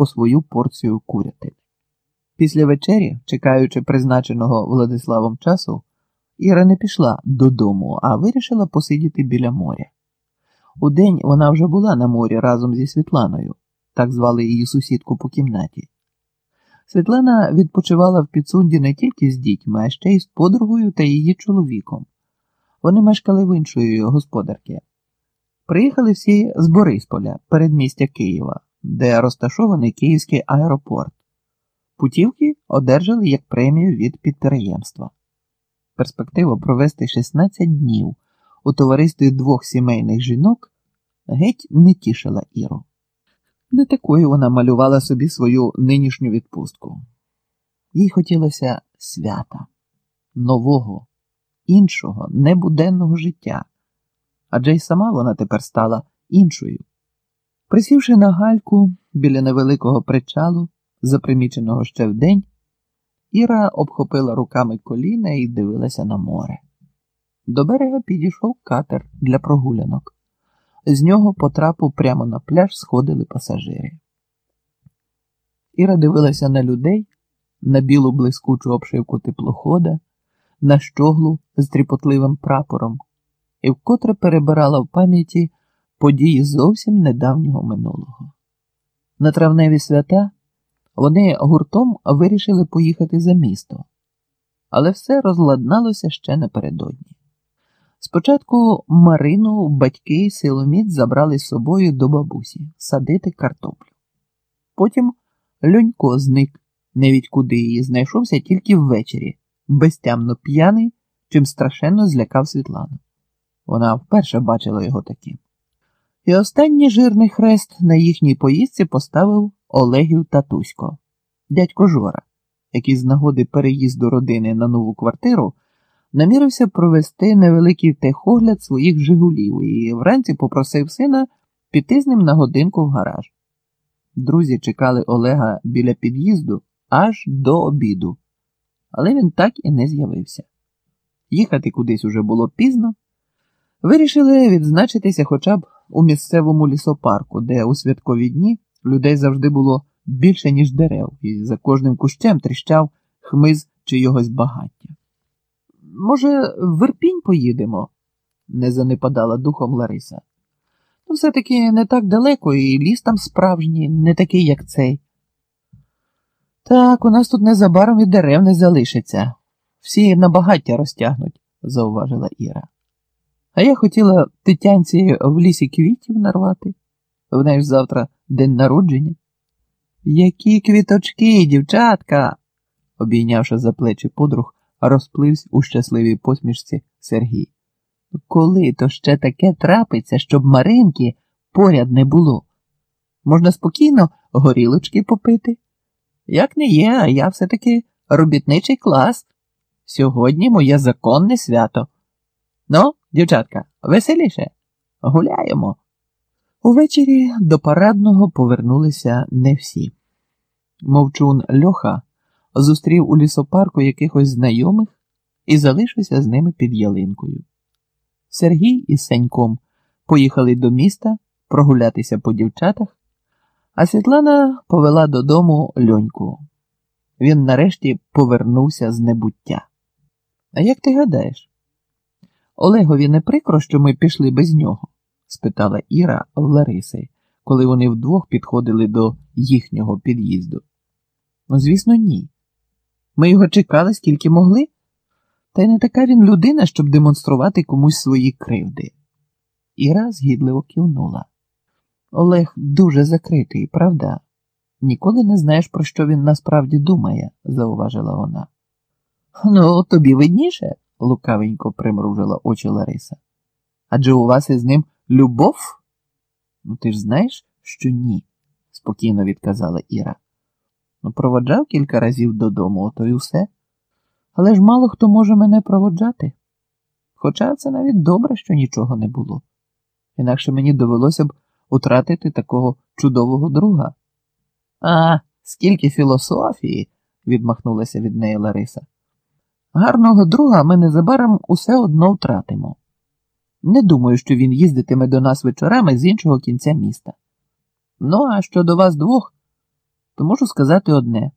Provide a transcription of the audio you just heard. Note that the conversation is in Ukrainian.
по свою порцію курятини. Після вечері, чекаючи призначеного Владиславом часу, Іра не пішла додому, а вирішила посидіти біля моря. Удень вона вже була на морі разом зі Світланою, так звали її сусідку по кімнаті. Світлана відпочивала в Підсунді не тільки з дітьми, а ще й з подругою та її чоловіком. Вони мешкали в іншої господарки. Приїхали всі з Борисполя, передмістя Києва, де розташований Київський аеропорт. Путівки одержали як премію від підприємства. Перспектива провести 16 днів у товаристві двох сімейних жінок геть не тішила Іру. Не такою вона малювала собі свою нинішню відпустку. Їй хотілося свята, нового, іншого, небуденного життя, адже й сама вона тепер стала іншою. Присівши на гальку біля невеликого причалу, заприміченого ще вдень, Іра обхопила руками коліна і дивилася на море. До берега підійшов катер для прогулянок. З нього по трапу прямо на пляж сходили пасажири. Іра дивилася на людей, на білу блискучу обшивку теплохода, на щоглу з тріпотливим прапором і вкотре перебирала в пам'яті події зовсім недавнього минулого. На травневі свята вони гуртом вирішили поїхати за місто, але все розладналося ще напередодні. Спочатку Марину батьки й силоміт забрали з собою до бабусі садити картоплю. Потім Льонько зник, невідь куди її знайшовся тільки ввечері, безтямно п'яний, чим страшенно злякав Світлану. Вона вперше бачила його таким. І останній жирний хрест на їхній поїздці поставив Олегів Татусько, дядько Жора, який з нагоди переїзду родини на нову квартиру намірився провести невеликий техогляд своїх Жигулів і вранці попросив сина піти з ним на годинку в гараж. Друзі чекали Олега біля під'їзду аж до обіду, але він так і не з'явився. Їхати кудись уже було пізно. Вирішили відзначитися хоча б у місцевому лісопарку, де у святкові дні людей завжди було більше, ніж дерев, і за кожним кущем тріщав хмиз чийогось багаття. Може, в Верпінь поїдемо? не занепадала духом Лариса. Ну, все-таки не так далеко, і ліс там справжній, не такий, як цей. Так, у нас тут незабаром і дерев не залишиться. Всі на багаття розтягнуть, зауважила Іра. А я хотіла тетянці в лісі квітів нарвати. В неї ж завтра день народження. Які квіточки, дівчатка, обійнявши за плечі подруг, розплився у щасливій посмішці Сергій. Коли то ще таке трапиться, щоб Маринки поряд не було? Можна спокійно горілочки попити? Як не є, а я все-таки робітничий клас. Сьогодні моє законне свято. Ну, дівчатка, веселіше, гуляємо. Увечері до парадного повернулися не всі. Мовчун Льоха зустрів у лісопарку якихось знайомих і залишився з ними під ялинкою. Сергій із Сеньком поїхали до міста прогулятися по дівчатах, а Світлана повела додому льоньку. Він нарешті повернувся з небуття. А як ти гадаєш? Олегові не прикро, що ми пішли без нього? спитала Іра в Лариси, коли вони вдвох підходили до їхнього під'їзду. Ну, звісно, ні. Ми його чекали, скільки могли, та й не така він людина, щоб демонструвати комусь свої кривди. Іра згідливо кивнула. Олег дуже закритий, правда? Ніколи не знаєш, про що він насправді думає, зауважила вона. Ну, тобі видніше, лукавенько примружила очі Лариса. Адже у вас із ним любов? Ну, ти ж знаєш, що ні, спокійно відказала Іра. Ну, проводжав кілька разів додому, ото й усе. Але ж мало хто може мене проводжати. Хоча це навіть добре, що нічого не було. Інакше мені довелося б утратити такого чудового друга. А, скільки філософії, відмахнулася від неї Лариса. Гарного друга ми незабаром усе одно втратимо. Не думаю, що він їздитиме до нас вечорами з іншого кінця міста. Ну, а щодо вас двох, то можу сказати одне: